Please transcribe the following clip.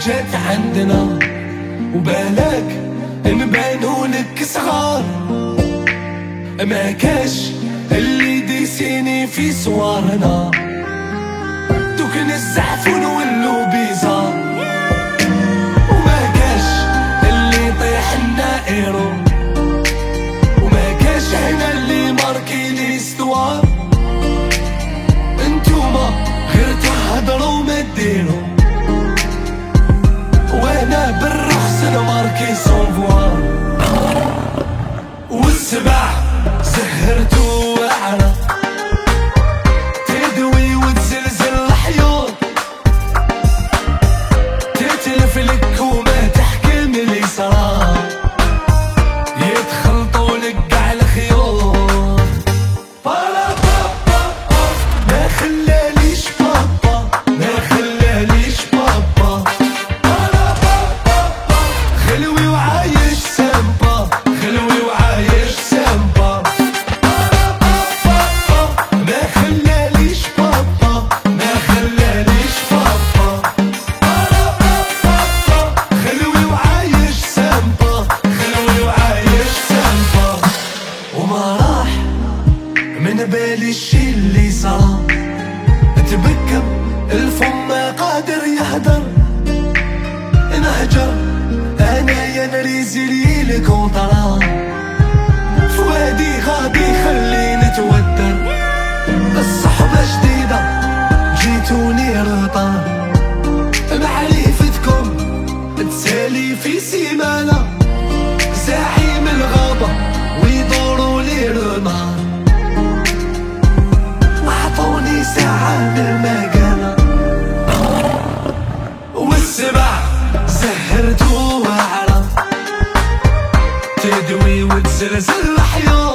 حاجات عندنا وبالك نبانو لك صغار. ما كاش اللي ديسيني في صورنا. دوكن نزعف ولو بيزار. وما كاش اللي طيحنا لنا إيرو. وما كاش هنا اللي ماركي ليستوار وانا بالرخص الشي اللي صار تبكم الفم ما قادر يهدر. نهجر أنا يا نريزي لك وطرا فؤادي غادي خليني توتر الصحبة جديدة جيتوني رطان معرفتكم تسالي في سيمانة تدوي وتزلزل الحياة